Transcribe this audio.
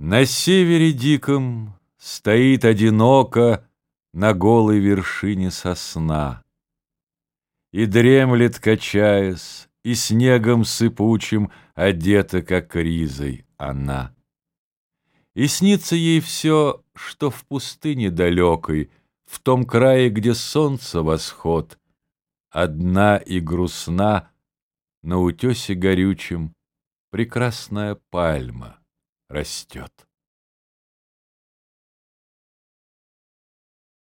На севере диком стоит одиноко На голой вершине сосна. И дремлет, качаясь, и снегом сыпучим Одета, как ризой, она. И снится ей все, что в пустыне далекой, В том крае, где солнце восход, Одна и грустна на утесе горючем Прекрасная пальма растет.